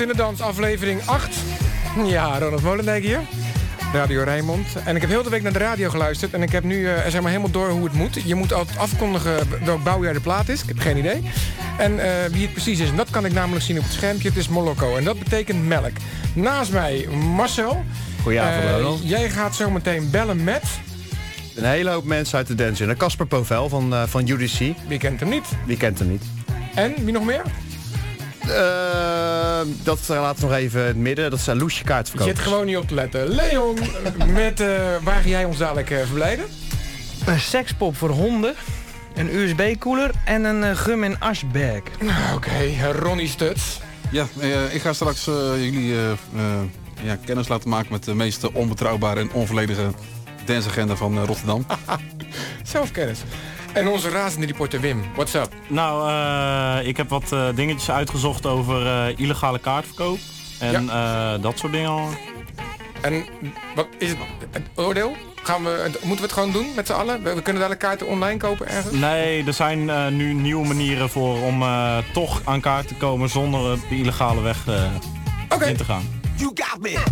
in de Dans, aflevering 8. Ja, Ronald Molendijk hier. Radio Rijnmond. En ik heb heel de week naar de radio geluisterd. En ik heb nu uh, zeg maar helemaal door hoe het moet. Je moet altijd afkondigen welk bouwjaar de plaat is. Ik heb geen idee. En uh, wie het precies is. En dat kan ik namelijk zien op het schermpje. Het is Molokko. En dat betekent melk. Naast mij Marcel. Goedenavond, uh, Jij gaat zo meteen bellen met... Een hele hoop mensen uit de dance. En Casper Povel van, van UDC. Wie kent hem niet? Wie kent hem niet? En wie nog meer? Uh, dat laten we nog even in het midden. Dat zijn Loesje kaartverkopers. Je zit gewoon niet op te letten. Leon, met, uh, waar ga jij ons dadelijk uh, verblijden? Een sekspop voor honden. Een USB-koeler en een gum- en asbag. Oké, okay. Ronnie Stuts. Ja, ik ga straks jullie ja, kennis laten maken met de meest onbetrouwbare en onvolledige danceagenda van Rotterdam. Zelfkennis. En onze razende reporter Wim, what's up? Nou, uh, ik heb wat uh, dingetjes uitgezocht over uh, illegale kaartverkoop. En ja. dat soort dingen. En wat is het, het oordeel? Gaan we, moeten we het gewoon doen met z'n allen? We, we kunnen daar de kaarten online kopen ergens? Nee, er zijn nu nieuwe manieren voor om toch aan kaart te komen zonder de illegale weg okay. in te gaan. You got me.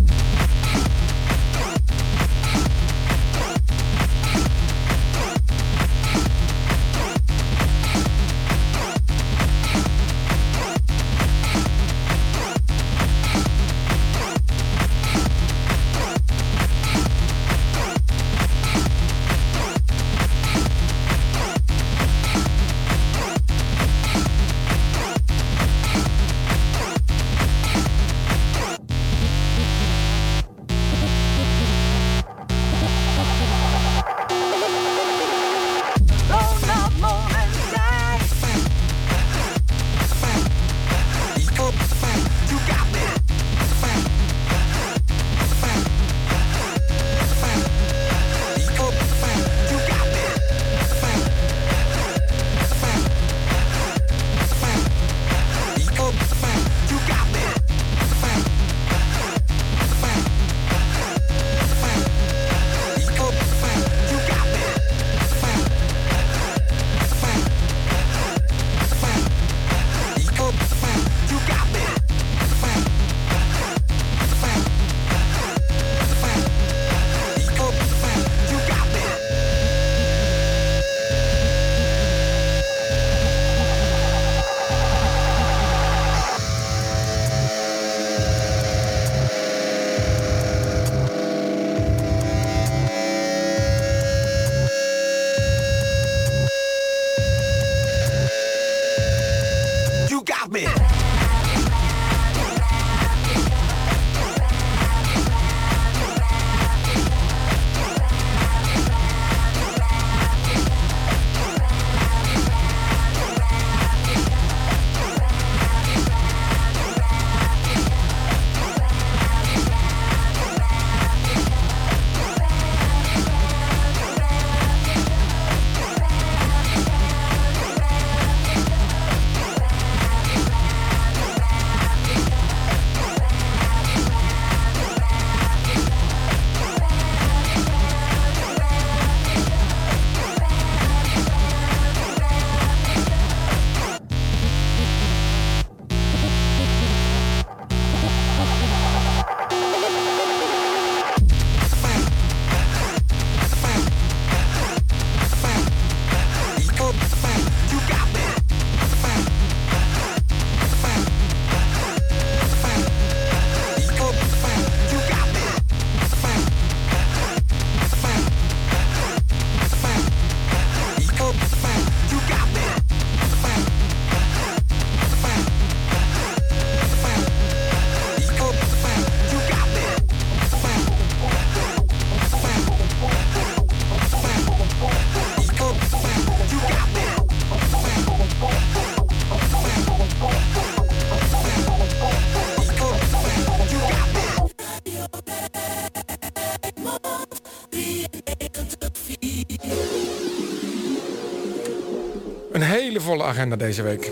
Volle agenda deze week.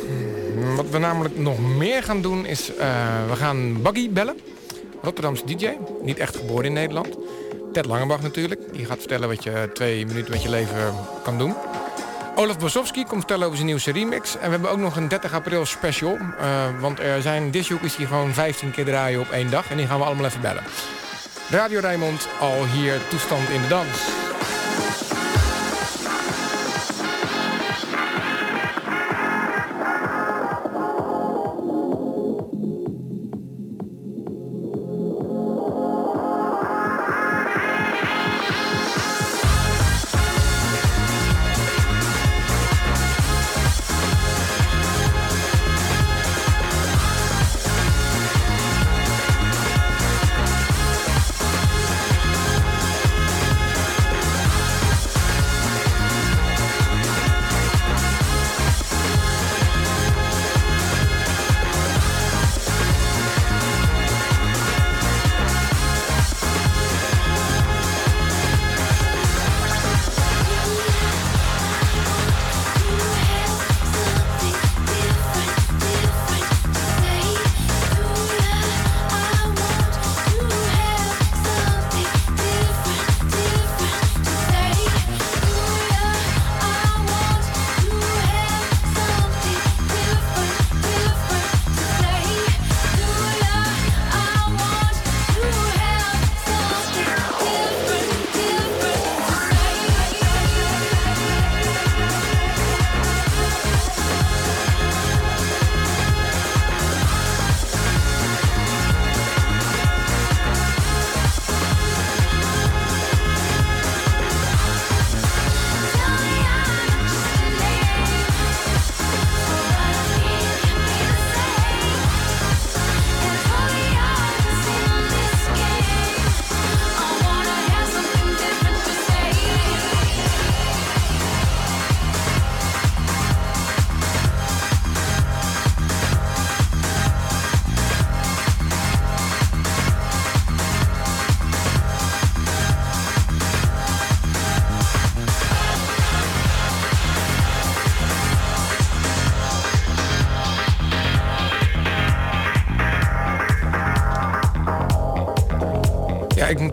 Wat we namelijk nog meer gaan doen is... Uh, we gaan Buggy bellen. Rotterdamse DJ. Niet echt geboren in Nederland. Ted Langebach natuurlijk. Die gaat vertellen wat je twee minuten met je leven kan doen. Olaf Bosowski komt vertellen over zijn nieuwste remix. En we hebben ook nog een 30 april special. Uh, want er zijn disjoekers die gewoon 15 keer draaien op één dag. En die gaan we allemaal even bellen. Radio Rijnmond, al hier toestand in de dans.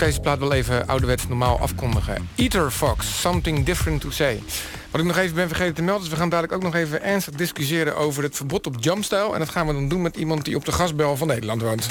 Deze plaat wel even ouderwets normaal afkondigen. Eater Fox, Something Different to Say. Wat ik nog even ben vergeten te melden... is we gaan dadelijk ook nog even ernstig discussiëren... over het verbod op jumpstyle. En dat gaan we dan doen met iemand die op de gasbel van Nederland woont.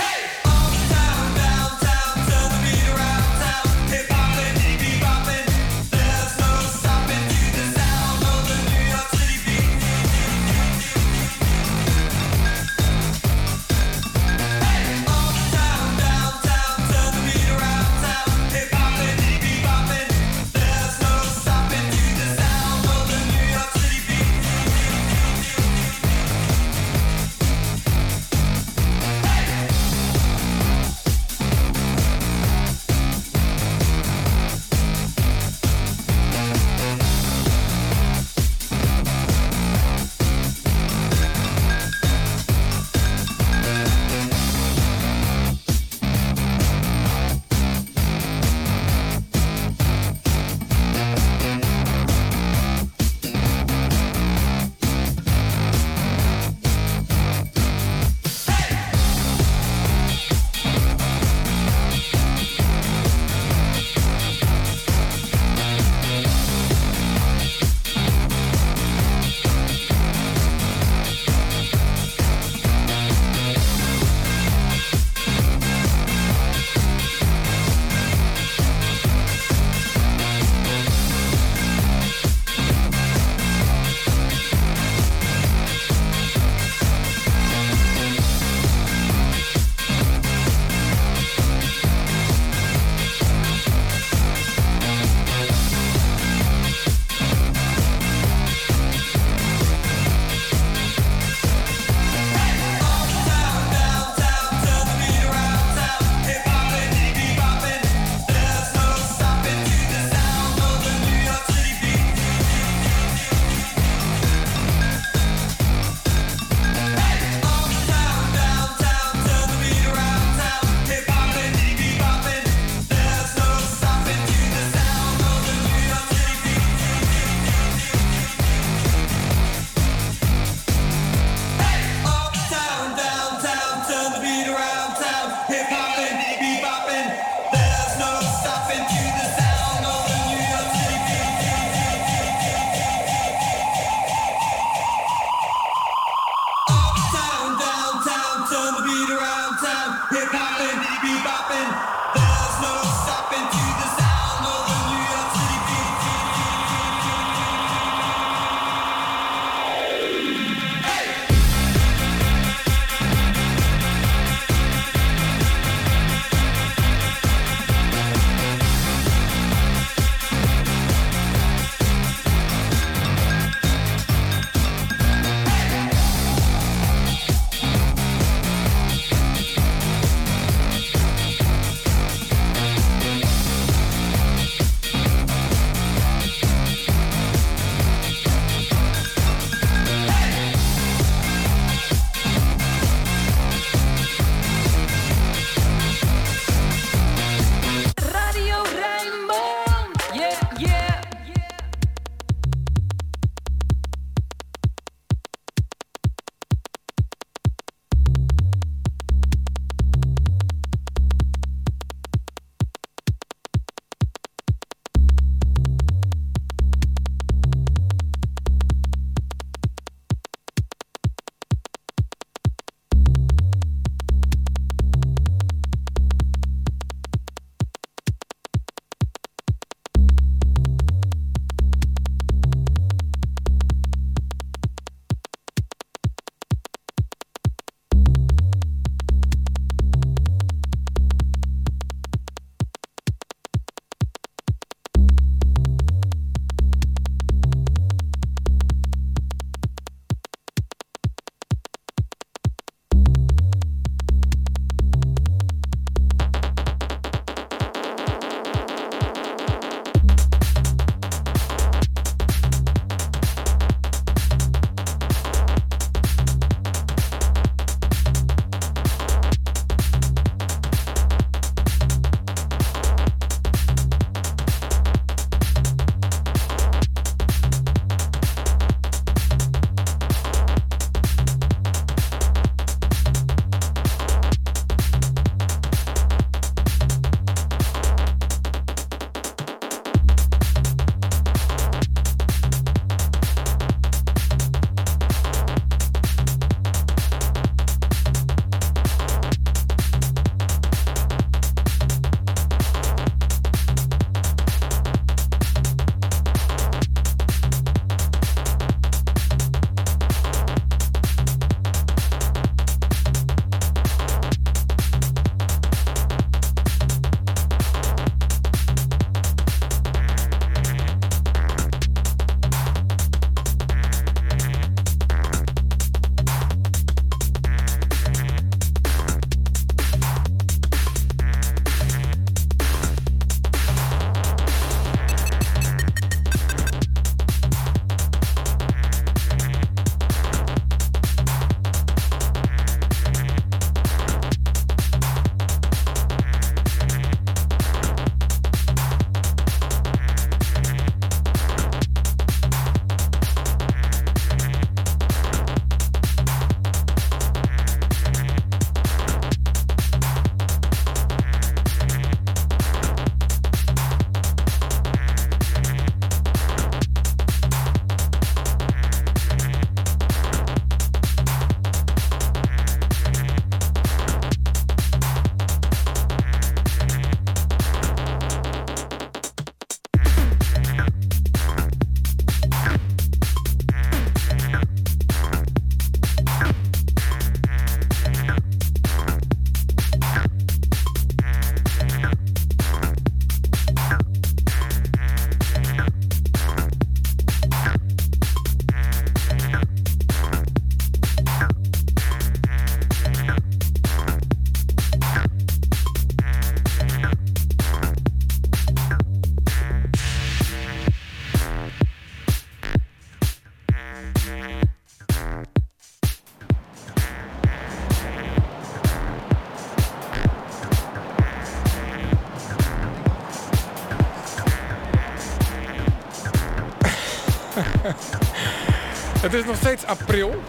Het is nog steeds april.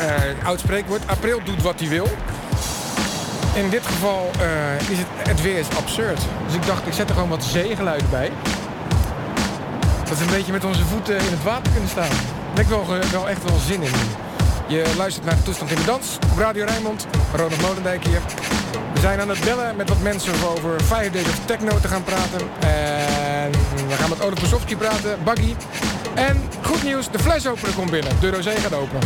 Uh, oud spreekwoord. April doet wat hij wil. In dit geval uh, is het, het weer is absurd. Dus ik dacht, ik zet er gewoon wat zeegeluiden bij. Dat we een beetje met onze voeten in het water kunnen staan. Daar heb ik wel, wel echt wel zin in. Je luistert naar de toestand in de dans op Radio Rijnmond. Ronald Molendijk hier. We zijn aan het bellen met wat mensen over Fire Days of Techno te gaan praten. En we gaan met Olaf Bosowski praten, Buggy. En goed nieuws, de flesopener komt binnen. De rosé gaat open.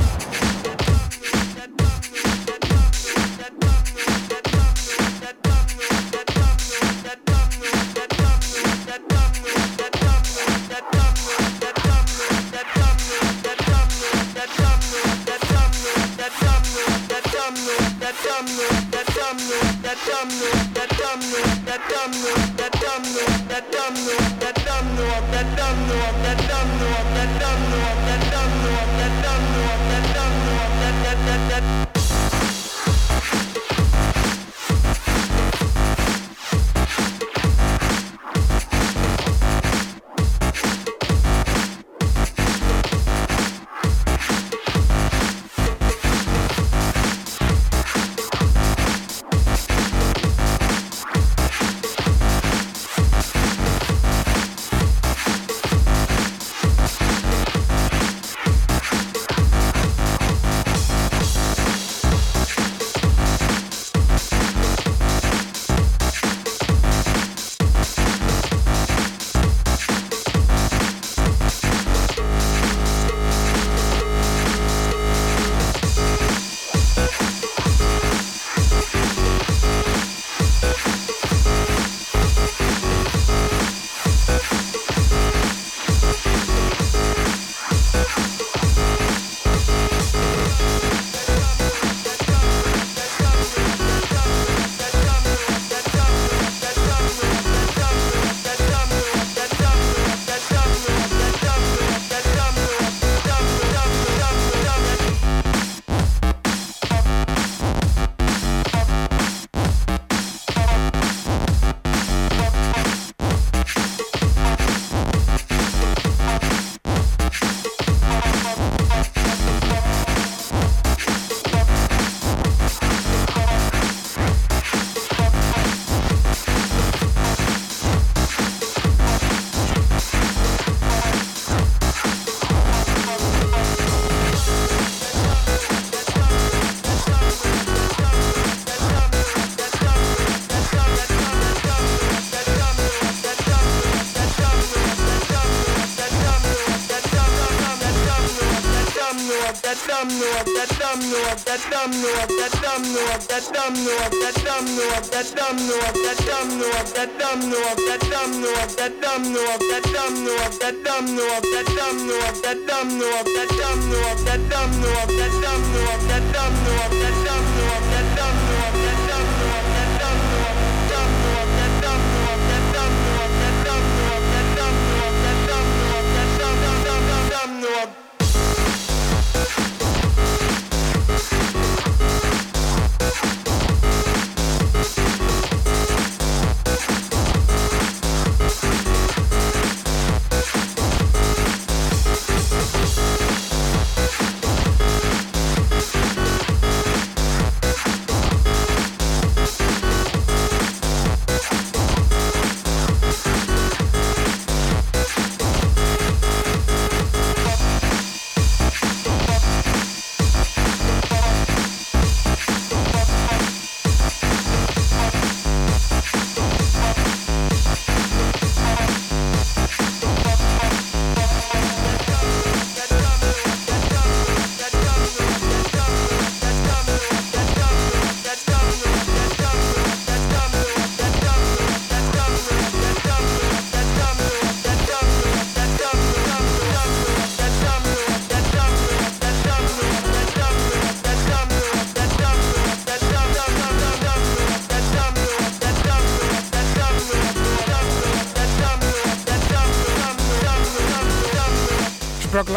that dumb know of that dumb know of that dumb know of that dumb know of that dumb know of that dumb know of that dumb know of that dumb know of that dumb know of that dumb know of that dumb know of that dumb know of that dumb know of that dumb know of that dumb know of that dumb know of that dumb know of that dumb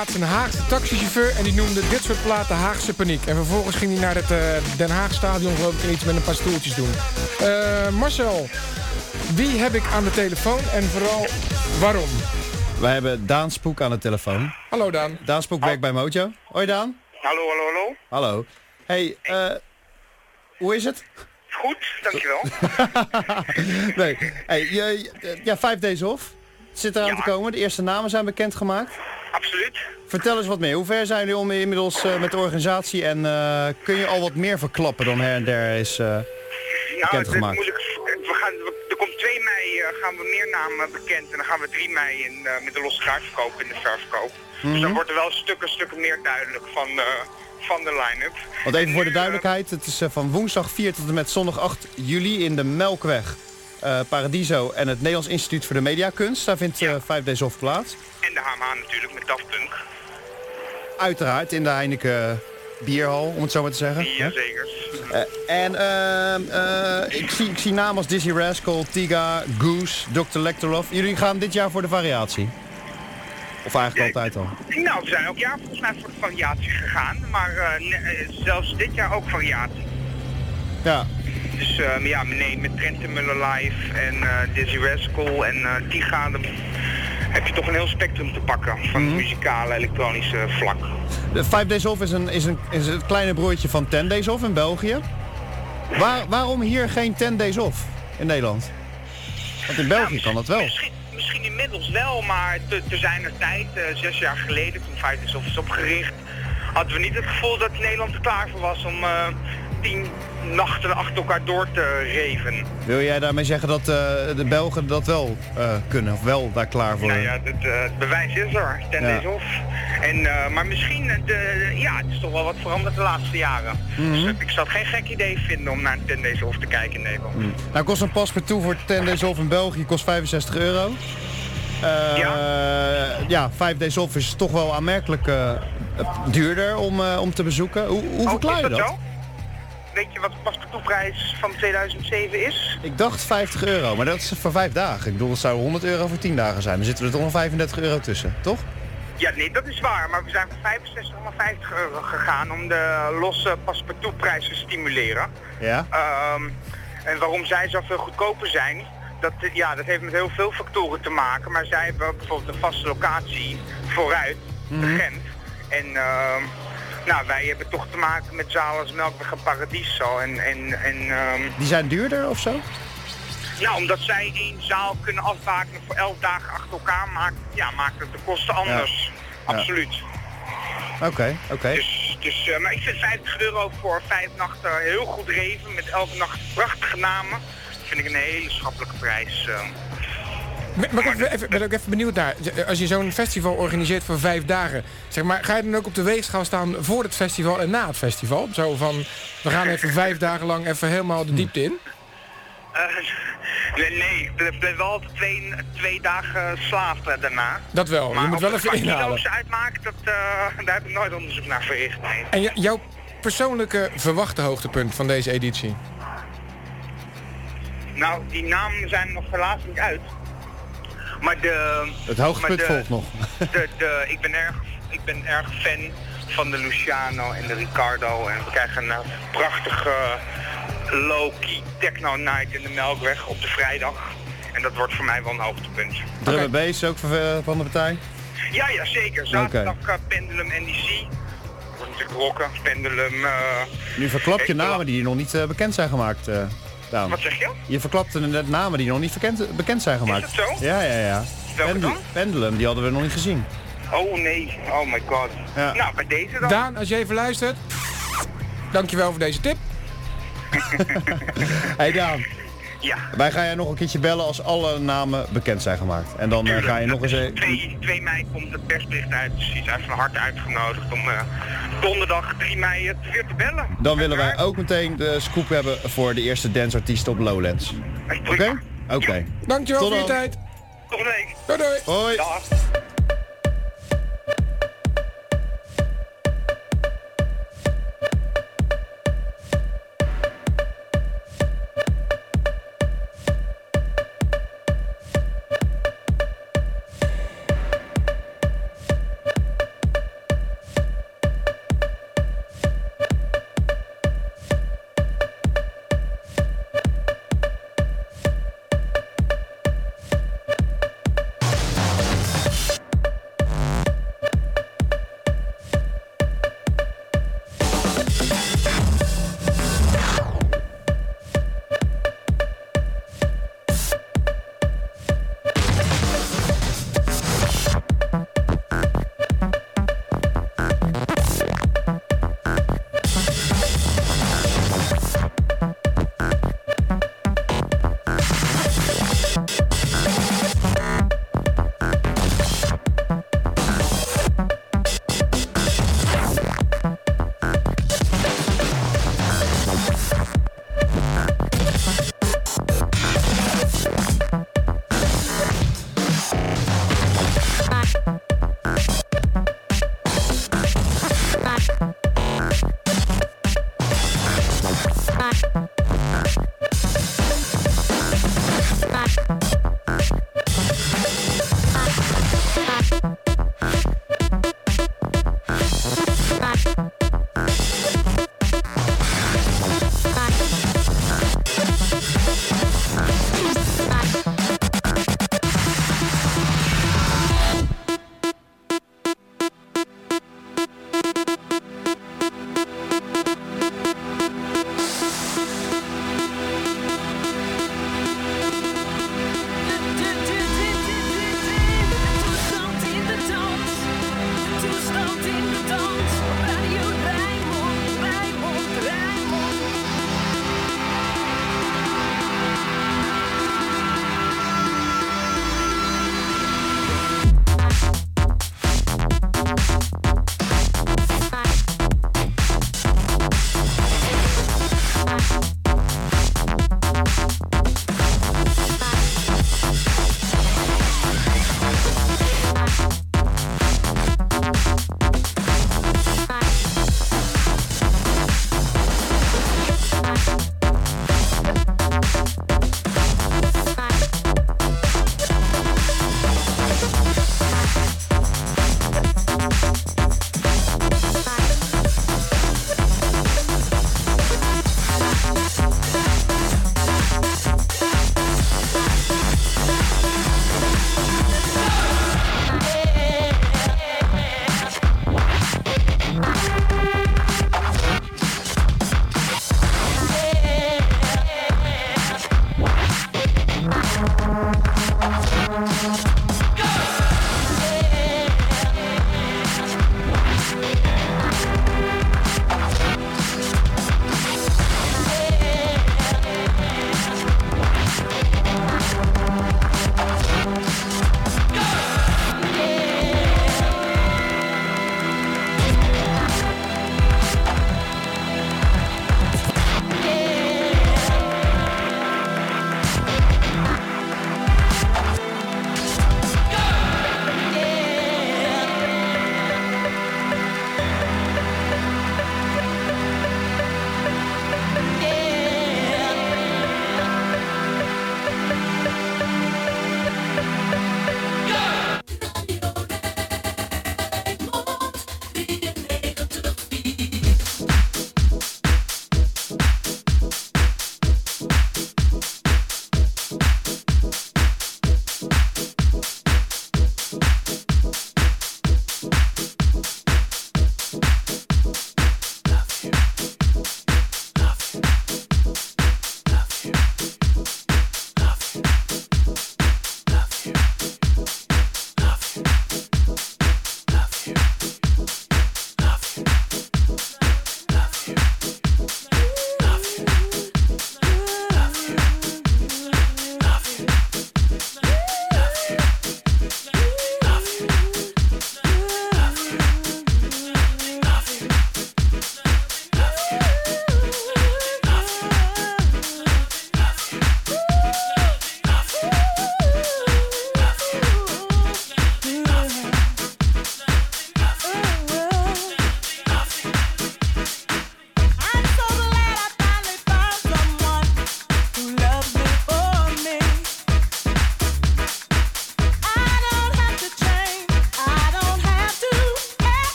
laatst een Haagse taxichauffeur en die noemde dit soort platen Haagse paniek. En vervolgens ging hij naar het uh, Den Haag stadion geloof ik en iets met een paar stoeltjes doen. Uh, Marcel, wie heb ik aan de telefoon en vooral waarom? Wij hebben Daan Spoek aan de telefoon. Hallo Daan. Daan Spoek werkt bij Mojo. Hoi Daan. Hallo, hallo, hallo. Hallo. Hey, uh, hoe is het? Goed, dankjewel. nee, hey, je, ja, vijf days off zit eraan ja. te komen. De eerste namen zijn bekendgemaakt. Absoluut. Vertel eens wat meer. Hoe ver zijn jullie om inmiddels uh, met de organisatie en uh, kun je al wat meer verklappen dan her en der is uh, bekendgemaakt? We gaan, er komt 2 mei gaan we meer namen bekend en dan gaan we 3 mei in, met de losse kaartverkoop in de. Mm -hmm. Dus dan wordt er wel stukken, stukken meer duidelijk van, van de line-up. Want even voor de duidelijkheid, het is van woensdag 4 tot en met zondag 8 juli in de Melkweg. Uh, Paradiso en het Nederlands Instituut voor de Mediakunst. Daar vindt uh, 5 Days Off plaats. En de HMA natuurlijk met Daft Punk. Uiteraard in de Heineken Bierhal, om het zo maar te zeggen. Jazeker. Uh, en ik, zie, ik zie namen als Dizzy Rascal, Tiga, Goose, Dr. Lecterlof. Jullie gaan dit jaar voor de variatie? Of eigenlijk altijd al? Nou, we zijn ook jaar volgens mij voor de variatie gegaan. Maar zelfs dit jaar ook variatie. Ja, dus uh, ja, nee, met Trent Muller live en uh, Dizzy Rascal en uh, Tiga, dan heb je toch een heel spectrum te pakken van het muzikale, elektronische vlak. De 5 Days Off is, een, is, een, is het kleine broertje van 10 Days Off in België. Waar, waarom hier geen 10 Days Off in Nederland? Want in België kan dat wel. Misschien, misschien inmiddels wel, maar te, te zijn er tijd, zes jaar geleden toen 5 Days Off is opgericht, hadden we niet het gevoel dat Nederland er klaar voor was om tien nachten achter elkaar door te reven. Wil jij daarmee zeggen dat uh, de Belgen dat wel uh, kunnen, of wel daar klaar voor? Nou ja, het, uh, het bewijs is er, ten ja. off. En, maar misschien, de, ja, het is toch wel wat veranderd de laatste jaren. Mm -hmm. Dus ik zou het geen gek idee vinden om naar een 10 Days Off te kijken in Nederland. Mm. Nou kost een paspoort voor 10 Days Off in België kost 65 euro. ja. ja, 5 Days Off is toch wel aanmerkelijk duurder om, om te bezoeken. Hoe, hoe oh, verklaar je dat? Weet je wat de paspartoutprijs van 2007 is? Ik dacht 50 euro, maar dat is voor vijf dagen. Ik bedoel, dat zou 100 euro voor 10 dagen zijn. Dan zitten er toch nog 35 euro tussen, toch? Ja, nee, dat is waar. Maar we zijn voor 65,50 euro gegaan om de losse paspartoutprijs te stimuleren. Ja. Um, en waarom zij zoveel goedkoper zijn, dat, ja, dat heeft met heel veel factoren te maken. Maar zij hebben bijvoorbeeld een vaste locatie vooruit, mm -hmm. Gent. En... Uh, nou, wij hebben toch te maken met zalen als Melkweg en Paradiso. En, en, en, um... Die zijn duurder of zo? Nou, omdat zij één zaal kunnen afbakenen voor elf dagen achter elkaar, maakt, ja, maakt het de kosten anders. Ja. Absoluut. Oké, oké. Okay. Dus, dus uh, maar ik vind 50 euro voor vijf nachten heel goed reven, met elke nacht prachtige namen. Dat vind ik een hele schappelijke prijs. Uh. Maar ik ben ook even benieuwd naar. Als je zo'n festival organiseert voor vijf dagen, zeg maar, ga je dan ook op de weegschaal staan voor het festival en na het festival? Zo van, we gaan even vijf dagen lang even helemaal de diepte in? Uh, nee, nee, ik ben wel twee, twee dagen slaaf daarna. Dat wel, maar je moet wel even inhalen. Maar uitmaakt, dat, uh, daar heb ik nooit onderzoek naar verricht. Nee. En jouw persoonlijke verwachte hoogtepunt van deze editie? Nou, die namen zijn nog helaas niet uit. Maar de... Het hoogtepunt volgt nog. De, de, ik, ben erg, ik ben erg fan van de Luciano en de Ricardo. En we krijgen een prachtige low-key techno night in de Melkweg op de vrijdag. En dat wordt voor mij wel een hoogtepunt. Drum okay. ook van de partij? Ja, ja zeker. Zaterdag okay. Pendulum NDC. Wordt natuurlijk rocken, Pendulum... Uh, nu verklap je namen die nog niet uh, bekend zijn gemaakt. Uh. Daan. Wat zeg je? Je verklapte net namen die nog niet bekend, bekend zijn gemaakt. Is dat zo? Ja, ja, ja. Welke Pendul dan? Pendulum, die hadden we nog niet gezien. Oh nee, oh my god. Ja. Nou, bij deze dan. Daan, als je even luistert, dankjewel voor deze tip. hey Daan. Ja. Wij gaan jij nog een keertje bellen als alle namen bekend zijn gemaakt. En dan Tuurlijk, ga je nog eens... Dus 2, 2 mei komt het persbericht uit, dus hij is van harte uitgenodigd om uh, donderdag 3 mei het weer te bellen. Dan willen wij ook meteen de scoop hebben voor de eerste danceartiest op Lowlands. Oké? Okay? Oké. Okay. Dankjewel Tot voor je tijd. Volgende week. Doei doei. Hoi. Dag.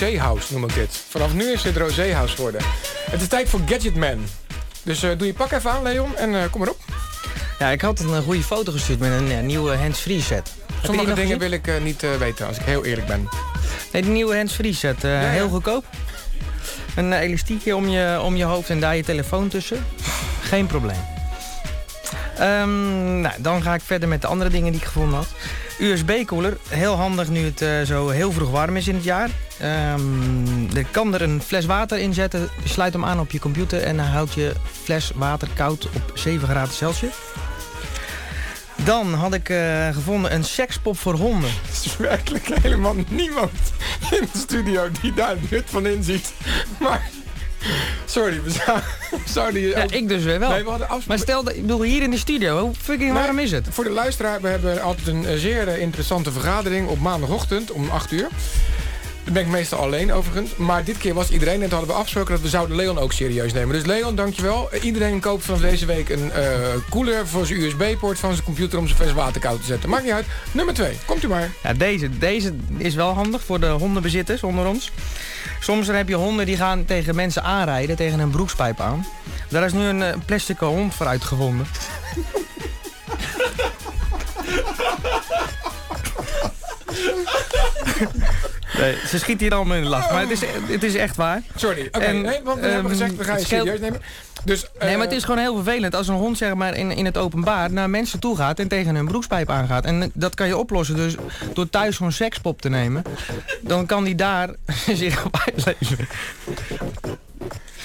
Rosé House noem ik dit. Vanaf nu is het Rosé House geworden. Het is tijd voor Gadget Man. Dus eh, doe je pak even aan, Leon, en eh, kom maar op. Ja, ik had een eh, goede foto gestuurd met een nieuwe hands-free set. Sommige dingen wil ik niet weten, als ik heel eerlijk ben. Nee, die nieuwe hands-free set. ja. Heel goedkoop. Een elastiekje om je, om je hoofd en daar je telefoon tussen. Geen probleem. Ehm, nou, dan ga ik verder met de andere dingen die ik gevonden had. USB-koeler, heel handig nu het zo heel vroeg warm is in het jaar. Ehm er kan er een fles water in zetten, sluit hem aan op je computer... en dan houdt je fles water koud op 7 graden Celsius. Dan had ik eh, gevonden een sekspop voor honden. Er is werkelijk helemaal niemand in de studio die daar het nut van inziet. Maar, sorry, we zou- we zouden je... Ja, ik dus weer wel. Nee, we hadden Maar stel, dat, ik bedoel, hier in de studio, hoe fucking Nee, warm is het? Voor de luisteraar, we hebben altijd een eh, zeer eh, interessante vergadering op maandagochtend om 8 uur. Dat ben ik meestal alleen overigens. Maar dit keer was iedereen en toen hadden we afgesproken dat we zouden Leon ook serieus nemen. Dus Leon, dankjewel. Eh, Iedereen koopt vanaf deze week een eh, koeler voor zijn USB-poort van zijn computer om zijn fles water koud te zetten. Maakt niet uit. Nummer 2, komt u maar. Ja, deze, deze is wel handig voor de hondenbezitters onder ons. Soms dan heb je honden die gaan tegen mensen aanrijden, tegen een broekspijp aan. Daar is nu een eh, plastic hond voor uitgevonden. Nee, ze schiet hier allemaal in de lach, maar het is, het is echt waar. Sorry. Oké, nee, want we hebben ehm, gezegd, we gaan je serieus nemen. Dus, Nee, maar eh, het is gewoon heel vervelend als een hond zeg maar, in, in het openbaar naar mensen toe gaat en tegen hun broekspijp aangaat. En dat kan je oplossen dus door thuis zo'n sekspop te nemen. Dan kan die daar zich op uitleven.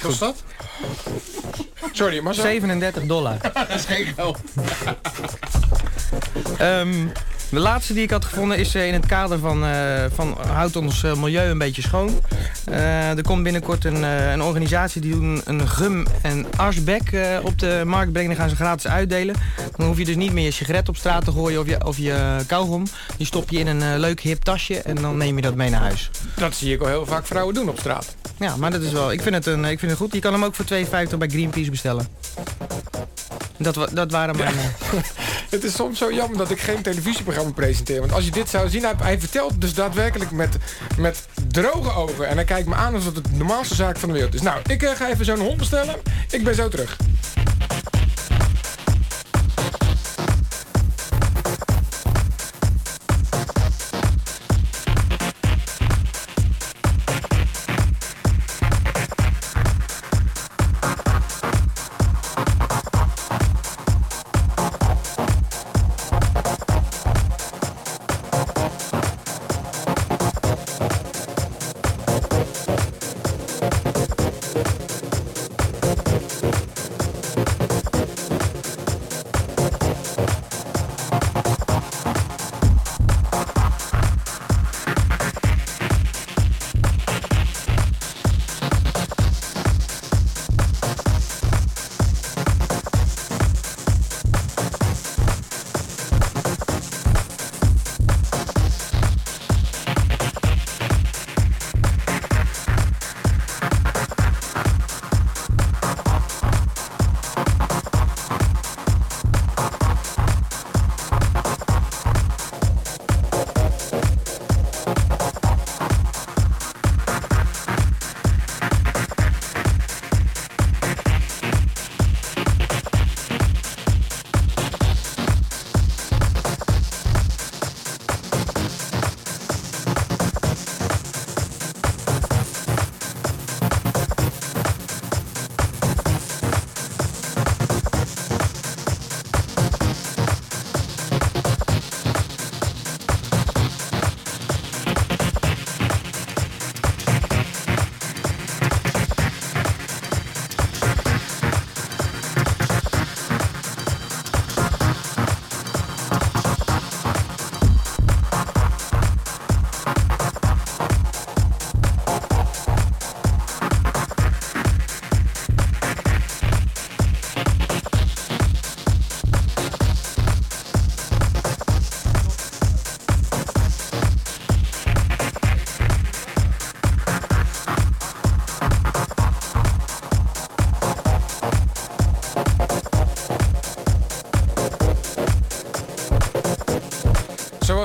Kost dat? Sorry, maar zo... 37 dollar. Dat is geen geld. Ehm, de laatste die ik had gevonden is eh, in het kader van, eh van houd ons eh, milieu een beetje schoon. Er komt binnenkort een, een organisatie die doen een gum en eh, op de markt brengen. Dan gaan ze gratis uitdelen. Dan hoef je dus niet meer je sigaret op straat te gooien of je, of je kauwgom. Die stop je in een leuk hip tasje en dan neem je dat mee naar huis. Dat zie ik al heel vaak vrouwen doen op straat. Ja, maar dat is wel, ik vind het, een, ik vind het goed. Je kan hem ook voor 2,50 bij Greenpeace bestellen. Dat, dat waren mijn... Het is soms zo jammer dat ik geen televisieprogramma presenteer. Want als je dit zou zien, hij, vertelt dus daadwerkelijk met, met droge ogen. En hij kijkt me aan alsof het de normaalste zaak van de wereld is. Nou, ik eh, ga even zo'n hond bestellen. Ik ben zo terug.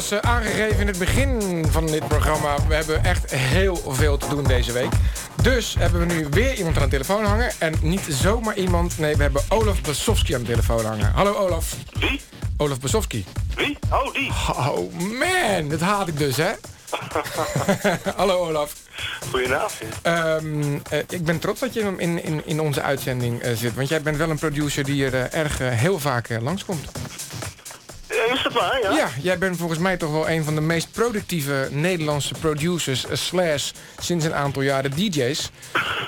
Zoals uh, aangegeven in het begin van dit programma... we hebben echt heel veel te doen deze week. Dus hebben we nu weer iemand aan de telefoon hangen. En niet zomaar iemand, nee, we hebben Olaf Basowski aan de telefoon hangen. Hallo Olaf. Wie? Olaf Basowski. Wie? Oh, die. Oh man, dat haat ik dus, hè? Hallo Olaf. Goedenavond. Um, uh, ik ben trots dat je in, in, in onze uitzending uh, zit. Want jij bent wel een producer die er uh, erg heel vaak langskomt. Waar, ja? Ja, jij bent volgens mij toch wel een van de meest productieve Nederlandse producers... slash sinds een aantal jaren DJ's.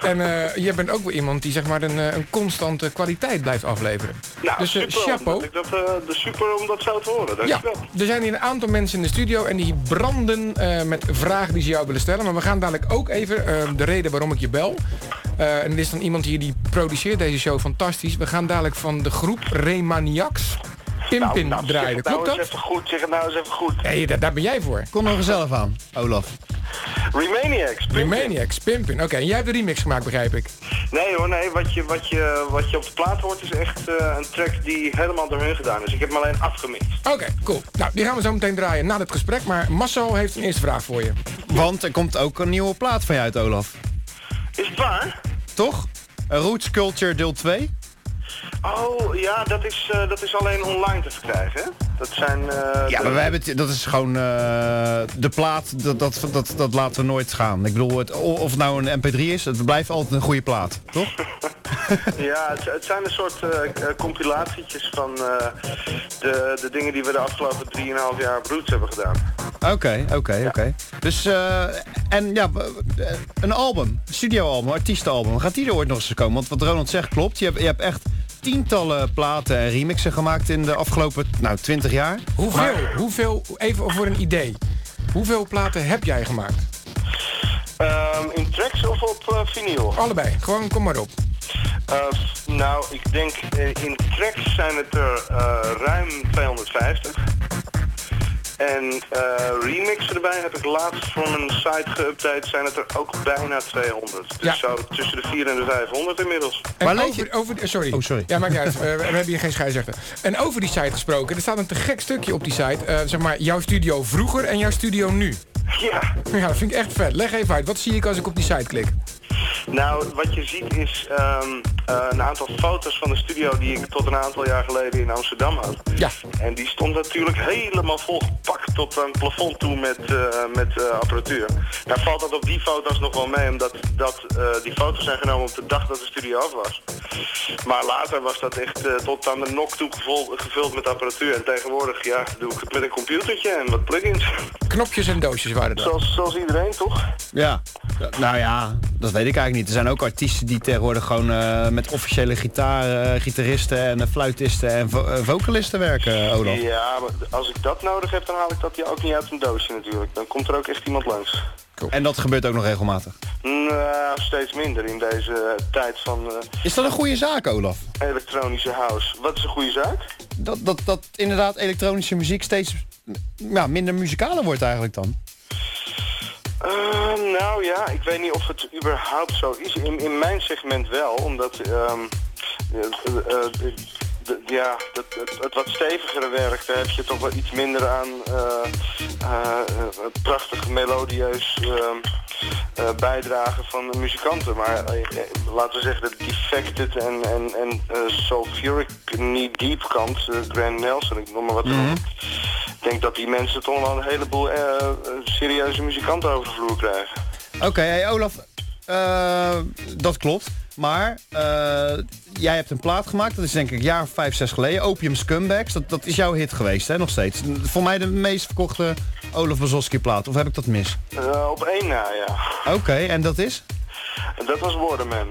En uh, jij bent ook wel iemand die zeg maar een, een constante kwaliteit blijft afleveren. Nou, dus uh, super, chapeau. Ik dat, uh, de super om dat zo te horen. Dankjewel. Ja, er zijn hier een aantal mensen in de studio en die branden met vragen die ze jou willen stellen. Maar we gaan dadelijk ook even, de reden waarom ik je bel... en er is dan iemand hier die produceert deze show fantastisch. We gaan dadelijk van de groep Remaniacs Pimpin nou, nou, draaien. Klopt nou dat? Even goed, zeg het nou eens even goed. Hé, hey, daar, daar, ben jij voor. Kom nog zelf aan, Olaf. Remaniacs, Pimpin. Remaniacs, Pimpin. Oké, en jij hebt de remix gemaakt, begrijp ik. Nee hoor, nee. Wat je, wat je, wat je op de plaat hoort is echt uh, een track die helemaal door hun gedaan is. Ik heb hem alleen afgemixt. Oké, cool. Nou, die gaan we zo meteen draaien na het gesprek. Maar Marcel heeft een eerste vraag voor je. Want er komt ook een nieuwe plaat van je uit, Olaf. Is het waar? Toch? Roots Culture deel 2? Oh, ja, dat is, uh, dat is alleen online te verkrijgen, hè? Dat zijn... Uh, ja, maar wij hebben het, dat is gewoon uh, de plaat, dat, dat, dat, dat laten we nooit gaan. Ik bedoel, het, of het nou een mp3 is, het blijft altijd een goede plaat, toch? ja, het, het, zijn een soort compilatietjes van de, de dingen die we de afgelopen 3,5 jaar Broods hebben gedaan. Oké, oké, oké. Dus, en ja, een album, studioalbum, artiestenalbum, gaat die er ooit nog eens komen? Want wat Ronald zegt klopt, je hebt, je hebt echt tientallen platen en remixen gemaakt in de afgelopen nou, 20 jaar. Hoeveel? Hoeveel? Even voor een idee. Hoeveel platen heb jij gemaakt? Um, in tracks of op uh, vinyl? Allebei. Gewoon, kom maar op. Uh, nou, ik denk uh, in tracks zijn het er ruim 250. En uh, remixen erbij heb ik laatst voor mijn site geüpdate. Zijn het er ook bijna 200. Dus ja. zo tussen de 400 en de 500 inmiddels. En maar over, over, sorry. Oh, sorry. Ja, maakt niet uit. We hebben hier geen scheidsrechter. En over die site gesproken. Er staat een te gek stukje op die site. Uh, zeg maar, jouw studio vroeger en jouw studio nu. Ja. Ja, dat vind ik echt vet. Leg even uit. Wat zie ik als ik op die site klik? Nou, wat je ziet is um, uh, een aantal foto's van de studio die ik tot een aantal jaar geleden in Amsterdam had. Ja. En die stond natuurlijk helemaal volgepakt tot aan het plafond toe met, uh, met uh, apparatuur. Nou valt dat op die foto's nog wel mee, omdat dat, die foto's zijn genomen op de dag dat de studio af was. Maar later was dat echt tot aan de nok toe gevuld, gevuld met apparatuur. En tegenwoordig ja, doe ik het met een computertje en wat plugins. Knopjes en doosjes waren dat. Zoals, zoals iedereen, toch? Ja. Nou ja, dat weet ik eigenlijk niet. Er zijn ook artiesten die tegenwoordig gewoon uh, met officiële gitaar, uh, gitaristen en uh, fluitisten en vo vocalisten werken, Olaf. Ja, maar als ik dat nodig heb, dan haal ik dat ja ook niet uit een doosje natuurlijk. Dan komt er ook echt iemand langs. Cool. En dat gebeurt ook nog regelmatig? Nou, steeds minder in deze tijd van... is dat een goede zaak, Olaf? Elektronische house. Wat is een goede zaak? Dat, dat, dat inderdaad elektronische muziek steeds ja, minder muzikaler wordt eigenlijk dan. Uh, nou ja, ik weet niet of het überhaupt zo is. In, in mijn segment wel, omdat um, ja, het, het, het, wat stevigere werk, daar heb je toch wel iets minder aan het prachtige melodieus ehm, bijdragen van de muzikanten. Maar laten we zeggen, de defected en, en, en sulfuric knee deep kant, Grand Nelson, ik noem maar wat. Mm -hmm. Ik denk dat die mensen toch wel een heleboel serieuze muzikanten over de vloer krijgen. Oké, okay, hey Olaf, uh, dat klopt. Maar uh, jij hebt een plaat gemaakt, dat is denk ik een jaar of vijf, zes geleden. Opium Scumbags, dat, dat is jouw hit geweest, hè, nog steeds. Voor mij de meest verkochte Olaf Bazowski plaat, of heb ik dat mis? Uh, op één na, ja. Oké, okay, en dat is? Dat was Waterman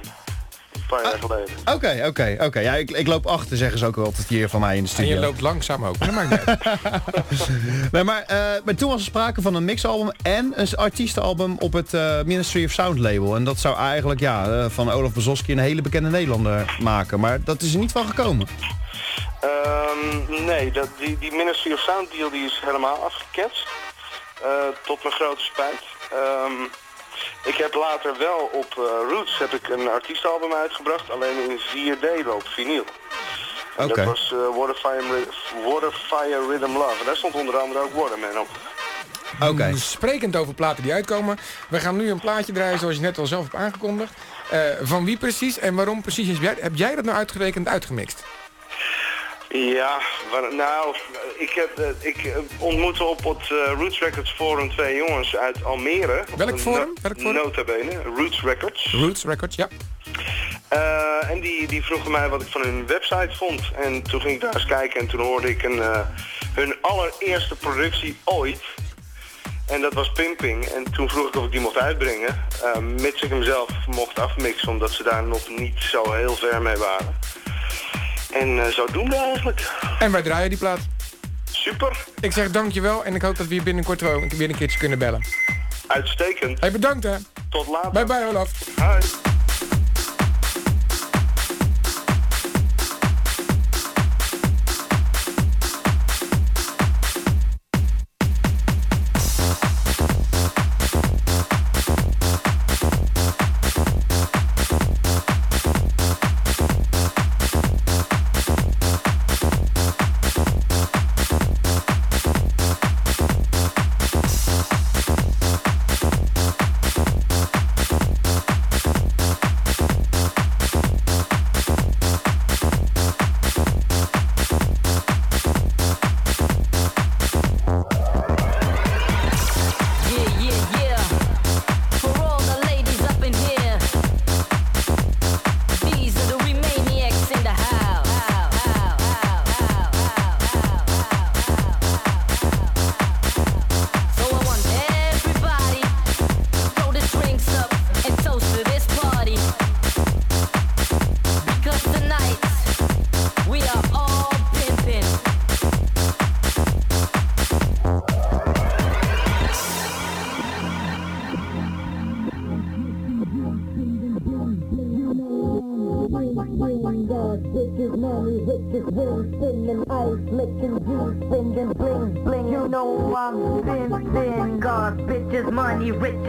paar jaar geleden. Oké, oké, oké. Ja, ik, ik loop achter, zeggen ze ook altijd hier van mij in de studio. En je loopt langzaam ook, dat maakt niet nee, maar, uh, maar toen was er sprake van een mixalbum en een artiestenalbum op het uh, Ministry of Sound label. En dat zou eigenlijk ja, uh, van Olaf Bozoski een hele bekende Nederlander maken. Maar dat is er niet van gekomen. Um, nee, dat, die, die Ministry of Sound deal die is helemaal afgeketst. tot mijn grote spijt. Um, ik heb later wel op uh, Roots heb ik een artiestalbum uitgebracht, alleen in vier delen op vinyl. En Oké. Dat was eh, Water, Fire, Ry- Water, Fire, Rhythm, Love. En daar stond onder andere ook Waterman op. Oké. Mm, Sprekend over platen die uitkomen. We gaan nu een plaatje draaien zoals je net al zelf hebt aangekondigd. Eh, van wie precies en waarom precies heb jij, heb jij dat nou uitgerekend uitgemixt? Ja, waar- nou, ik, heb, eh, ik eh, ontmoette op het eh, Roots Records Forum twee jongens uit Almere. Welk forum? Welk forum? Nota bene, Roots Records. Roots Records, ja. En die, die vroegen mij wat ik van hun website vond. En toen ging ik daar eens kijken en toen hoorde ik een, hun allereerste productie ooit. En dat was Pimping. En toen vroeg ik of ik die mocht uitbrengen. mits ik hem zelf mocht afmixen, omdat ze daar nog niet zo heel ver mee waren. En eh zodoende eigenlijk. En wij draaien die plaat. Super, Ik zeg dankjewel en ik hoop dat we je binnenkort weer een keertje kunnen bellen. uitstekend. Hey, bedankt hè. Tot later. Bye bye Olaf. Hoi.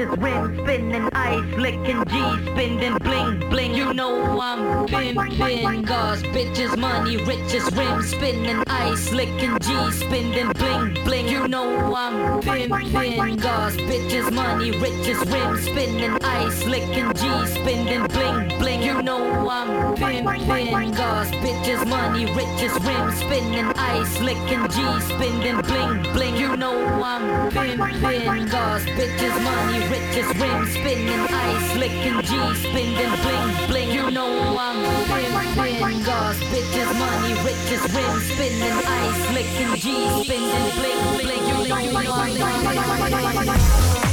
Riches, rims, spinning ice, licking G, spending bling, bling. You know I'm pimpin', cause bitches, money, riches, rim spinning ice, licking G, spending bling, bling. You know I'm pimpin', cause bitches, money, riches, rim spinning ice, licking G, spending bling, bling. You know I'm pimpin', cause bitches, money, riches, rim spinning ice, licking G, spending bling, bling. You know I'm pimpin', cause bitches, money, riches, rims, spinning ice, licking G, spending bling, bling. You know I'm pimpin', cause bitches, money, riches, rims, spinning ice, licking G, spending bling, bling. You know I'm pimpin'.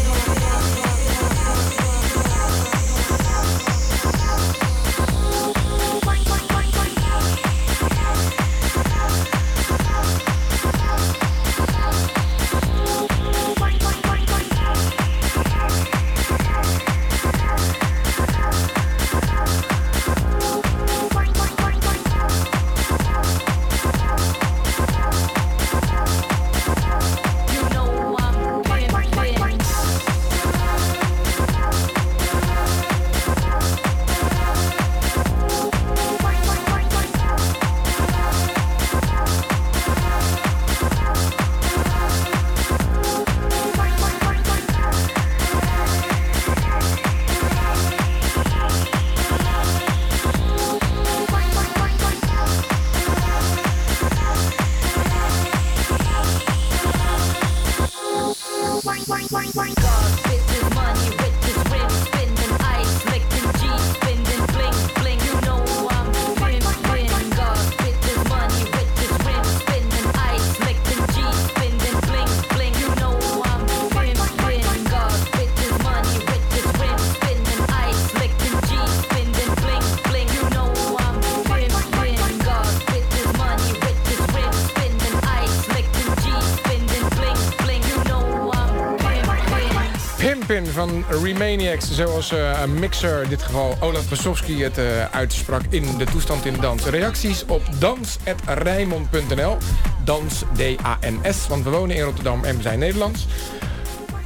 Van Remaniacs, zoals eh, een mixer, in dit geval Olaf Basowski, het eh, uitsprak in de toestand in de dans. Reacties op dans.rijmond.nl. Dans, D-A-N-S, want we wonen in Rotterdam en we zijn Nederlands.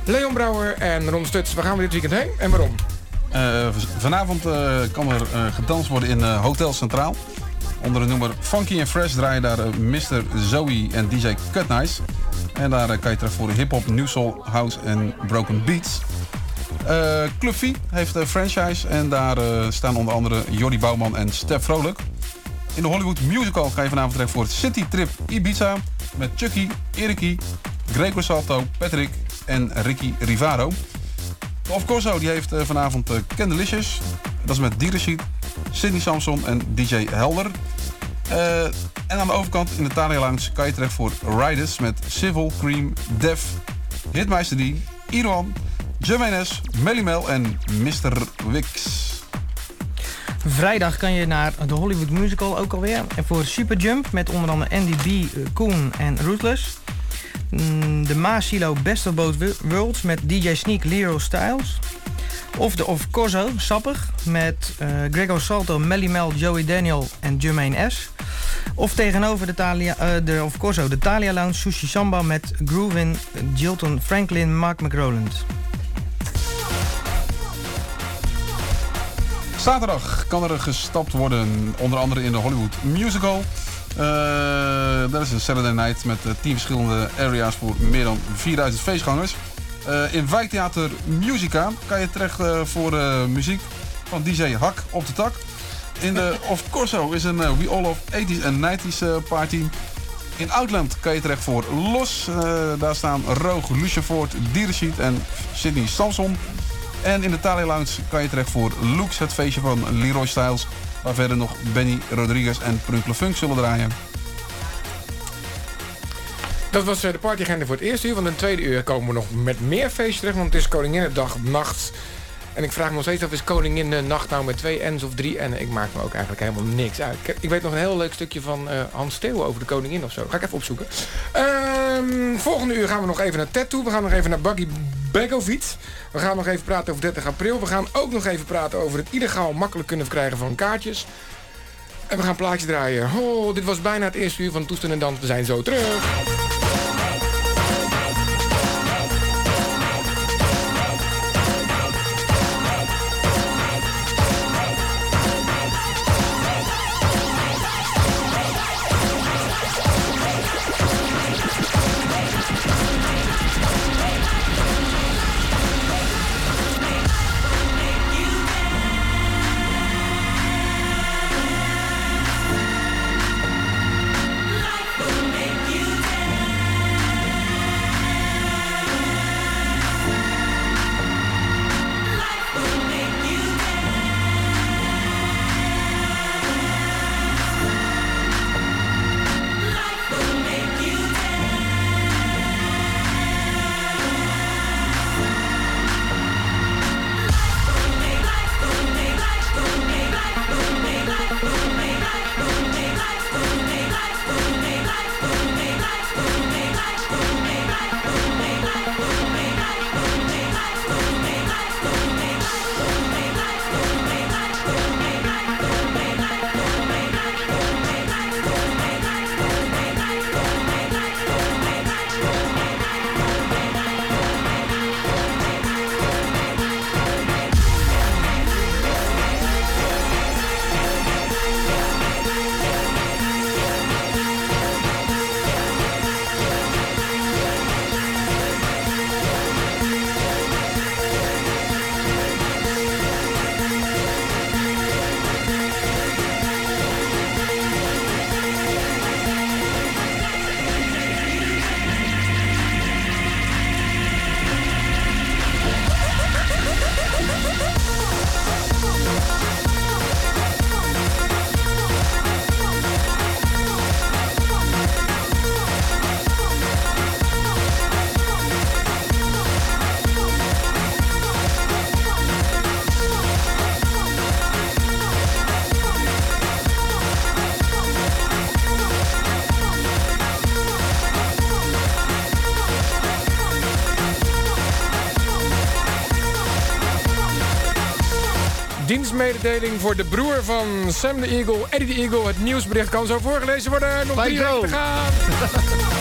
Leon Brouwer en Ron Stuts, waar gaan we dit weekend heen en waarom? Eh, vanavond kan er gedanst worden in Hotel Centraal. Onder de noemer Funky and Fresh draaien daar Mr. Zoe en DJ Cut Nice. En daar eh, kan je terecht voor hip-hop, new soul, house en broken beats. Eh Club V heeft een franchise en daar eh, staan onder andere Jordi Bouwman en Stef Vrolijk. In de Hollywood Musical ga je vanavond terecht voor City Trip Ibiza met Chucky, Eriki, Greco Salto, Patrick en Ricky Rivaro. De Of Corso die heeft vanavond Candelicious. Dat is met Dierenshit, Sidney Samson en DJ Helder. Eh, en aan de overkant in de Thalia Lounge kan je terecht voor Riders met Civil, Cream, Def, Hitmeister D, S, Melly Mel en Mr. Wix. Vrijdag kan je naar de Hollywood Musical ook alweer. En voor Superjump met onder andere Andy B, eh, Koen en Ruthless. Mm, De Maasilo Best of Both Wo- Worlds met DJ Sneak, Lero Styles. Of de Of Corso, Sappig, met eh Grego Salto, Melly Mel, Joey Daniel en Jermaine S. Of tegenover de, Thalia, eh, de Of Corso, de Thalia Lounge Sushi Samba met Groovin, Jilton Franklin, Mark McRoland. Zaterdag kan er gestapt worden, onder andere in de Hollywood Musical. Eh, dat is een Saturday night met 10 verschillende areas voor meer dan 4000 feestgangers. Eh, in Wijktheater Musica kan je terecht eh, voor eh, muziek van DJ Hak op de tak. In de Of Corso is een We All of 80s en 90s eh, party. In Outland kan je terecht voor Los. Daar staan Roog, Lucia Ford, Dierenshit en Sydney Samson. En in de Thalia Lounge kan je terecht voor Lux, het feestje van Leroy Styles. Waar verder nog Benny Rodriguez en Prunkle Funk zullen draaien. Dat was eh, de partyagenda voor het eerste uur. Want in het tweede uur komen we nog met meer feestjes terecht. Want het is Koninginnedag nacht. En ik vraag me nog steeds af, is Koninginnenacht nou met twee N's of drie N? Ik maak me ook eigenlijk helemaal niks uit. Ik, ik weet nog een heel leuk stukje van eh, Hans Steeuwen over de koningin of zo. Ga ik even opzoeken. Ehm, volgende uur gaan we nog even naar Ted toe. We gaan nog even naar Buggy Begovic. We gaan nog even praten over 30 april. We gaan ook nog even praten over het illegaal makkelijk kunnen verkrijgen van kaartjes. En we gaan plaatjes draaien. Oh, dit was bijna het eerste uur van Toestand en Dans. We zijn zo terug. Dienstmededeling voor de broer van Sam de Eagle, Eddie de Eagle. Het nieuwsbericht kan zo voorgelezen worden. Nog drie weken te gaan.